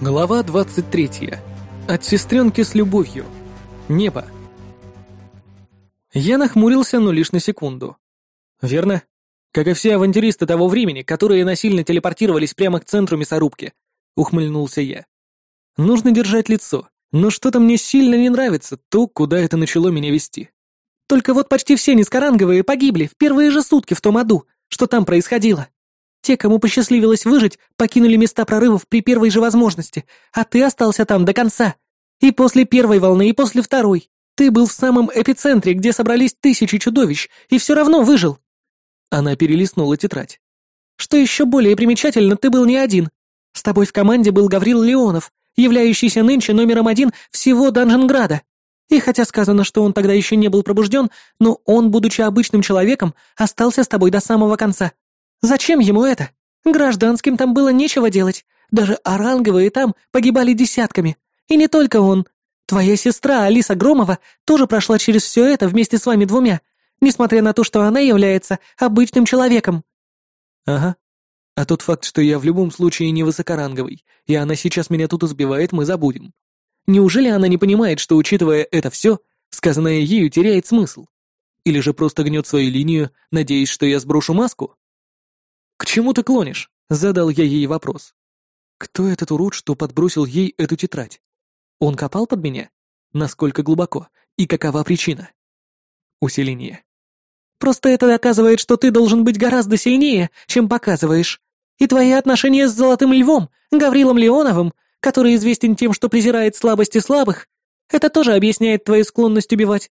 Глава 23. От сестренки с любовью. Небо. Я нахмурился, но лишь на секунду. Верно? Как и все авантюристы того времени, которые насильно телепортировались прямо к центру мясорубки, ухмыльнулся я. Нужно держать лицо, но что-то мне сильно не нравится, то, куда это начало меня вести. Только вот почти все низкоранговые погибли в первые же сутки в том аду, что там происходило. Те, кому посчастливилось выжить, покинули места прорывов при первой же возможности, а ты остался там до конца. И после первой волны, и после второй. Ты был в самом эпицентре, где собрались тысячи чудовищ, и все равно выжил. Она перелистнула тетрадь. Что еще более примечательно, ты был не один. С тобой в команде был Гаврил Леонов, являющийся нынче номером один всего Данженграда. И хотя сказано, что он тогда еще не был пробужден, но он, будучи обычным человеком, остался с тобой до самого конца. Зачем ему это? Гражданским там было нечего делать. Даже оранговые там погибали десятками. И не только он. Твоя сестра Алиса Громова тоже прошла через все это вместе с вами двумя, несмотря на то, что она является обычным человеком. Ага. А тот факт, что я в любом случае не высокоранговый, и она сейчас меня тут избивает, мы забудем. Неужели она не понимает, что, учитывая это все, сказанное ею теряет смысл? Или же просто гнет свою линию, надеясь, что я сброшу маску? «К чему ты клонишь?» — задал я ей вопрос. «Кто этот урод, что подбросил ей эту тетрадь? Он копал под меня? Насколько глубоко? И какова причина?» Усиление. «Просто это доказывает, что ты должен быть гораздо сильнее, чем показываешь. И твои отношения с Золотым Львом, Гаврилом Леоновым, который известен тем, что презирает слабости слабых, это тоже объясняет твою склонность убивать.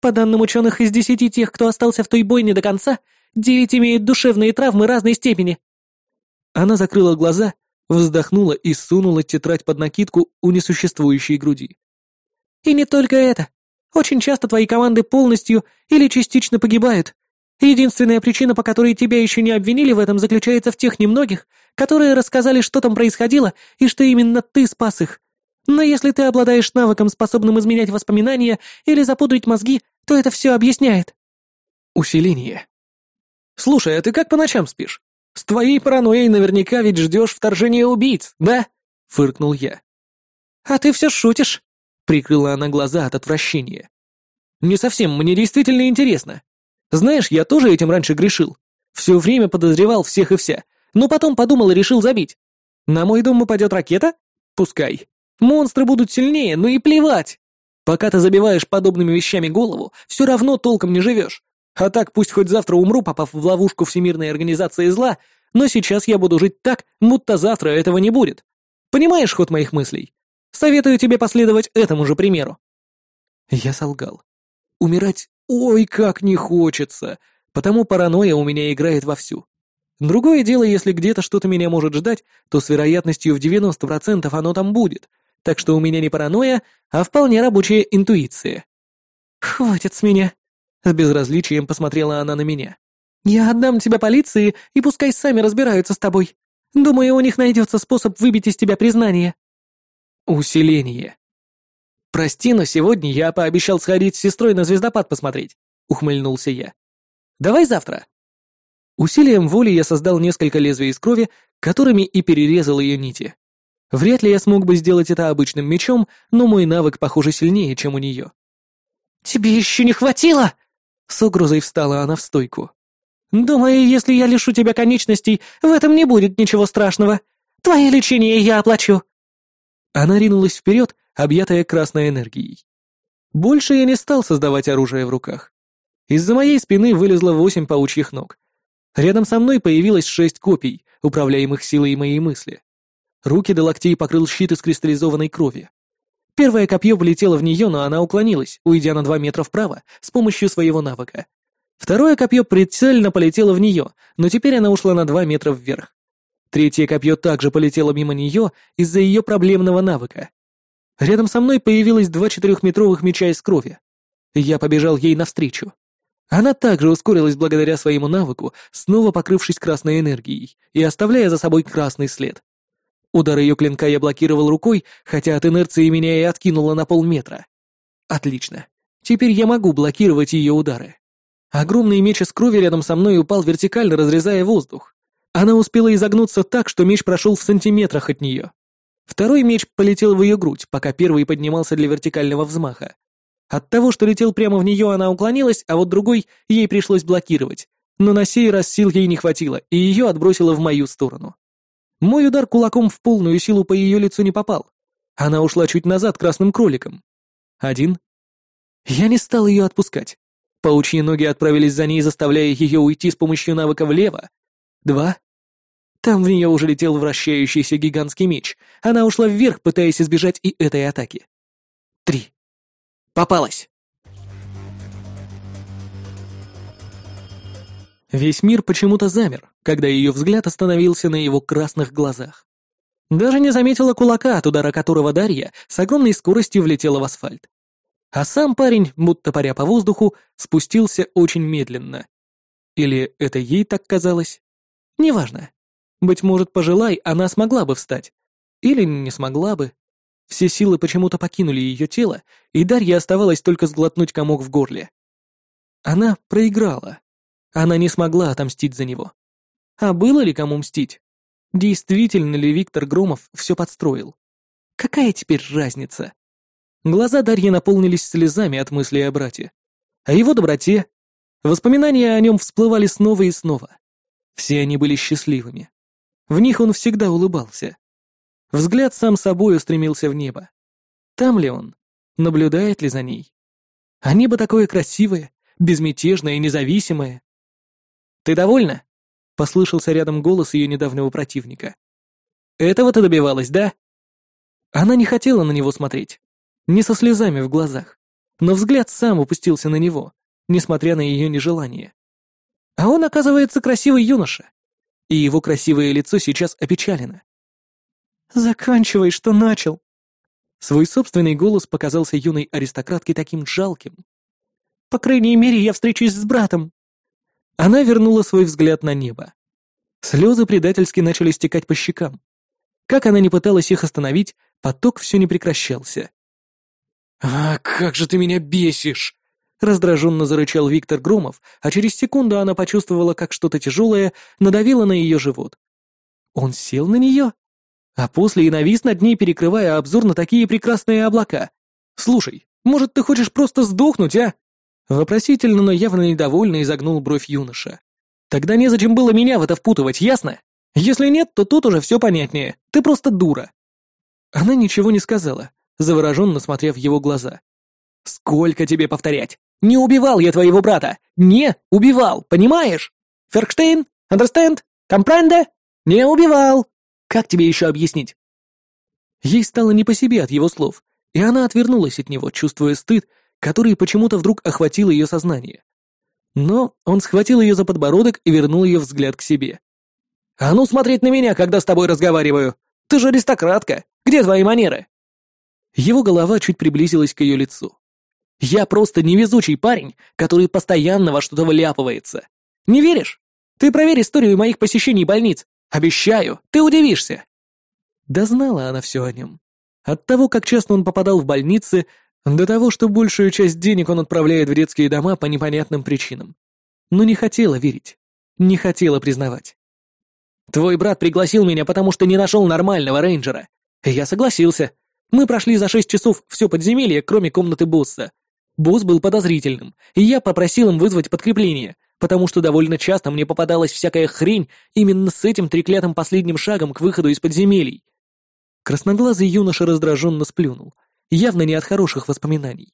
По данным ученых, из десяти тех, кто остался в той бойне до конца, Девять имеют душевные травмы разной степени». Она закрыла глаза, вздохнула и сунула тетрадь под накидку у несуществующей груди. «И не только это. Очень часто твои команды полностью или частично погибают. Единственная причина, по которой тебя еще не обвинили в этом, заключается в тех немногих, которые рассказали, что там происходило и что именно ты спас их. Но если ты обладаешь навыком, способным изменять воспоминания или запудрить мозги, то это все объясняет». Усиление. «Слушай, а ты как по ночам спишь? С твоей паранойей наверняка ведь ждешь вторжения убийц, да?» — фыркнул я. «А ты все шутишь?» — прикрыла она глаза от отвращения. «Не совсем, мне действительно интересно. Знаешь, я тоже этим раньше грешил. Все время подозревал всех и вся, но потом подумал и решил забить. На мой дом упадет ракета? Пускай. Монстры будут сильнее, ну и плевать. Пока ты забиваешь подобными вещами голову, все равно толком не живешь. А так пусть хоть завтра умру, попав в ловушку Всемирной Организации Зла, но сейчас я буду жить так, будто завтра этого не будет. Понимаешь ход моих мыслей? Советую тебе последовать этому же примеру». Я солгал. Умирать ой как не хочется, потому паранойя у меня играет вовсю. Другое дело, если где-то что-то меня может ждать, то с вероятностью в 90% оно там будет, так что у меня не паранойя, а вполне рабочая интуиция. «Хватит с меня», с безразличием посмотрела она на меня. «Я отдам тебя полиции, и пускай сами разбираются с тобой. Думаю, у них найдется способ выбить из тебя признание». Усиление. «Прости, но сегодня я пообещал сходить с сестрой на звездопад посмотреть», — ухмыльнулся я. «Давай завтра». Усилием воли я создал несколько лезвий из крови, которыми и перерезал ее нити. Вряд ли я смог бы сделать это обычным мечом, но мой навык, похоже, сильнее, чем у нее. «Тебе еще не хватило!» С угрозой встала она в стойку. «Думаю, если я лишу тебя конечностей, в этом не будет ничего страшного. Твое лечение я оплачу». Она ринулась вперед, объятая красной энергией. Больше я не стал создавать оружие в руках. Из-за моей спины вылезло восемь паучьих ног. Рядом со мной появилось шесть копий, управляемых силой моей мысли. Руки до локтей покрыл щит из кристаллизованной крови. Первое копье влетело в нее, но она уклонилась, уйдя на два метра вправо с помощью своего навыка. Второе копье прицельно полетело в нее, но теперь она ушла на два метра вверх. Третье копье также полетело мимо нее из-за ее проблемного навыка. Рядом со мной появилось два четырехметровых меча из крови. Я побежал ей навстречу. Она также ускорилась благодаря своему навыку, снова покрывшись красной энергией и оставляя за собой красный след. Удар ее клинка я блокировал рукой, хотя от инерции меня и откинуло на полметра. Отлично. Теперь я могу блокировать ее удары. Огромный меч из крови рядом со мной упал вертикально, разрезая воздух. Она успела изогнуться так, что меч прошел в сантиметрах от нее. Второй меч полетел в ее грудь, пока первый поднимался для вертикального взмаха. От того, что летел прямо в нее, она уклонилась, а вот другой ей пришлось блокировать. Но на сей раз сил ей не хватило, и ее отбросило в мою сторону. Мой удар кулаком в полную силу по ее лицу не попал. Она ушла чуть назад красным кроликом. Один. Я не стал ее отпускать. Паучьи ноги отправились за ней, заставляя ее уйти с помощью навыка влево. Два. Там в нее уже летел вращающийся гигантский меч. Она ушла вверх, пытаясь избежать и этой атаки. Три. Попалась. Весь мир почему-то замер, когда ее взгляд остановился на его красных глазах. Даже не заметила кулака, от удара которого Дарья с огромной скоростью влетела в асфальт. А сам парень, будто паря по воздуху, спустился очень медленно. Или это ей так казалось? Неважно. Быть может, пожелай, она смогла бы встать. Или не смогла бы. Все силы почему-то покинули ее тело, и Дарья оставалась только сглотнуть комок в горле. Она проиграла. Она не смогла отомстить за него. А было ли кому мстить? Действительно ли Виктор Громов все подстроил? Какая теперь разница? Глаза Дарьи наполнились слезами от мыслей о брате. О его доброте. Воспоминания о нем всплывали снова и снова. Все они были счастливыми. В них он всегда улыбался. Взгляд сам собой устремился в небо. Там ли он? Наблюдает ли за ней? А небо такое красивое, безмятежное и независимое. «Ты довольна?» — послышался рядом голос ее недавнего противника. «Этого ты добивалась, да?» Она не хотела на него смотреть, не со слезами в глазах, но взгляд сам упустился на него, несмотря на ее нежелание. А он, оказывается, красивый юноша, и его красивое лицо сейчас опечалено. «Заканчивай, что начал!» Свой собственный голос показался юной аристократке таким жалким. «По крайней мере, я встречусь с братом!» Она вернула свой взгляд на небо. Слезы предательски начали стекать по щекам. Как она не пыталась их остановить, поток все не прекращался. «А, как же ты меня бесишь!» Раздраженно зарычал Виктор Громов, а через секунду она почувствовала, как что-то тяжелое надавило на ее живот. Он сел на нее? А после и навис над ней, перекрывая обзор на такие прекрасные облака. «Слушай, может, ты хочешь просто сдохнуть, а?» Вопросительно, но явно недовольно изогнул бровь юноша. «Тогда незачем было меня в это впутывать, ясно? Если нет, то тут уже все понятнее. Ты просто дура». Она ничего не сказала, завороженно смотря в его глаза. «Сколько тебе повторять? Не убивал я твоего брата! Не убивал, понимаешь? Феркштейн? Understand? Компренде? Не убивал! Как тебе еще объяснить?» Ей стало не по себе от его слов, и она отвернулась от него, чувствуя стыд который почему-то вдруг охватил ее сознание. Но он схватил ее за подбородок и вернул ее взгляд к себе. «А ну смотреть на меня, когда с тобой разговариваю! Ты же аристократка! Где твои манеры?» Его голова чуть приблизилась к ее лицу. «Я просто невезучий парень, который постоянно во что-то вляпывается. Не веришь? Ты проверь историю моих посещений больниц. Обещаю, ты удивишься!» Да знала она все о нем. От того, как часто он попадал в больницы, до того, что большую часть денег он отправляет в детские дома по непонятным причинам. Но не хотела верить. Не хотела признавать. «Твой брат пригласил меня, потому что не нашел нормального рейнджера. я согласился. Мы прошли за шесть часов все подземелье, кроме комнаты босса. Босс был подозрительным, и я попросил им вызвать подкрепление, потому что довольно часто мне попадалась всякая хрень именно с этим треклятым последним шагом к выходу из подземелий. Красноглазый юноша раздраженно сплюнул, явно не от хороших воспоминаний.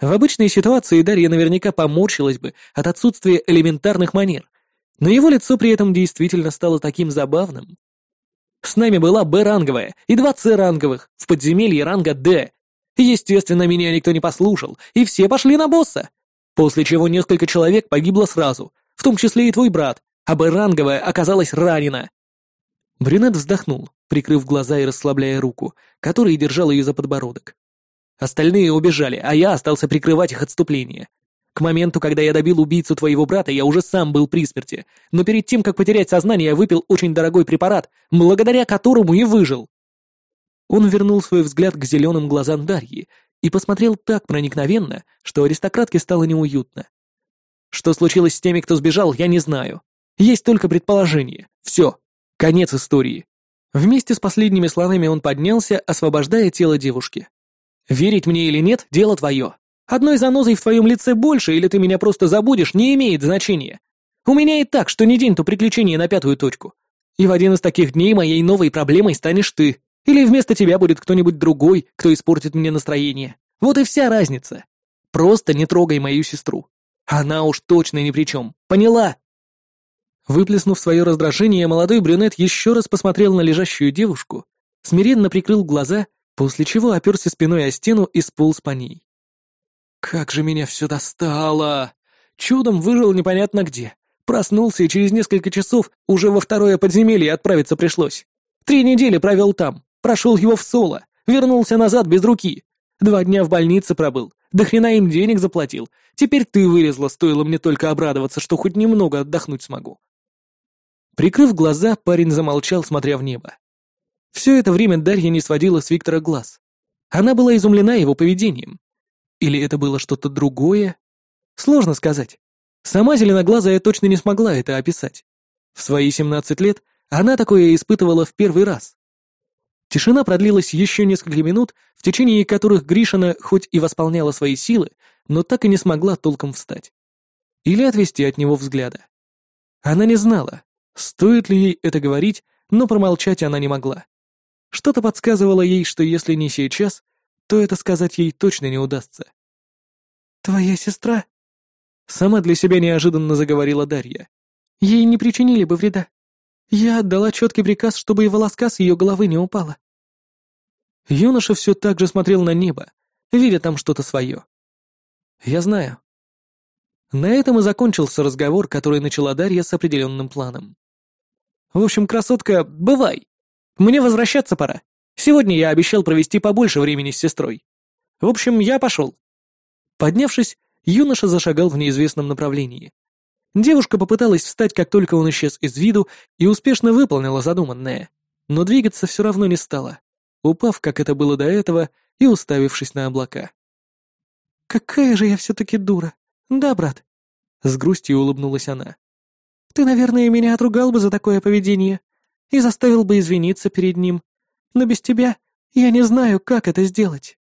В обычной ситуации Дарья наверняка поморщилась бы от отсутствия элементарных манер, но его лицо при этом действительно стало таким забавным. С нами была Б-ранговая и два С-ранговых в подземелье ранга Д. Естественно, меня никто не послушал, и все пошли на босса. После чего несколько человек погибло сразу, в том числе и твой брат, а Б-ранговая оказалась ранена. Брюнет вздохнул, прикрыв глаза и расслабляя руку, который держал ее за подбородок. Остальные убежали, а я остался прикрывать их отступление. К моменту, когда я добил убийцу твоего брата, я уже сам был при смерти, но перед тем, как потерять сознание, я выпил очень дорогой препарат, благодаря которому и выжил. Он вернул свой взгляд к зеленым глазам Дарьи и посмотрел так проникновенно, что аристократке стало неуютно. Что случилось с теми, кто сбежал, я не знаю. Есть только предположение. Все. Конец истории. Вместе с последними словами он поднялся, освобождая тело девушки. «Верить мне или нет, дело твое. Одной занозой в твоем лице больше, или ты меня просто забудешь, не имеет значения. У меня и так, что не день, то приключение на пятую точку. И в один из таких дней моей новой проблемой станешь ты. Или вместо тебя будет кто-нибудь другой, кто испортит мне настроение. Вот и вся разница. Просто не трогай мою сестру. Она уж точно ни при чем. Поняла?» Выплеснув свое раздражение, молодой брюнет еще раз посмотрел на лежащую девушку, смиренно прикрыл глаза, после чего оперся спиной о стену и сполз по ней. «Как же меня все достало!» Чудом выжил непонятно где. Проснулся, и через несколько часов уже во второе подземелье отправиться пришлось. Три недели провел там, прошел его в соло, вернулся назад без руки. Два дня в больнице пробыл, до хрена им денег заплатил. Теперь ты вылезла, стоило мне только обрадоваться, что хоть немного отдохнуть смогу. Прикрыв глаза, парень замолчал, смотря в небо. Все это время Дарья не сводила с Виктора глаз. Она была изумлена его поведением. Или это было что-то другое? Сложно сказать. Сама зеленоглазая точно не смогла это описать. В свои 17 лет она такое испытывала в первый раз. Тишина продлилась еще несколько минут, в течение которых Гришина хоть и восполняла свои силы, но так и не смогла толком встать. Или отвести от него взгляда. Она не знала, Стоит ли ей это говорить, но промолчать она не могла. Что-то подсказывало ей, что если не сейчас, то это сказать ей точно не удастся. «Твоя сестра?» Сама для себя неожиданно заговорила Дарья. «Ей не причинили бы вреда. Я отдала четкий приказ, чтобы и волоска с ее головы не упала». Юноша все так же смотрел на небо, видя там что-то свое. «Я знаю». На этом и закончился разговор, который начала Дарья с определенным планом. В общем, красотка, бывай. Мне возвращаться пора. Сегодня я обещал провести побольше времени с сестрой. В общем, я пошел. Поднявшись, юноша зашагал в неизвестном направлении. Девушка попыталась встать, как только он исчез из виду, и успешно выполнила задуманное. Но двигаться все равно не стала, упав, как это было до этого, и уставившись на облака. «Какая же я все-таки дура! Да, брат?» С грустью улыбнулась она. Ты, наверное, меня отругал бы за такое поведение и заставил бы извиниться перед ним. Но без тебя я не знаю, как это сделать.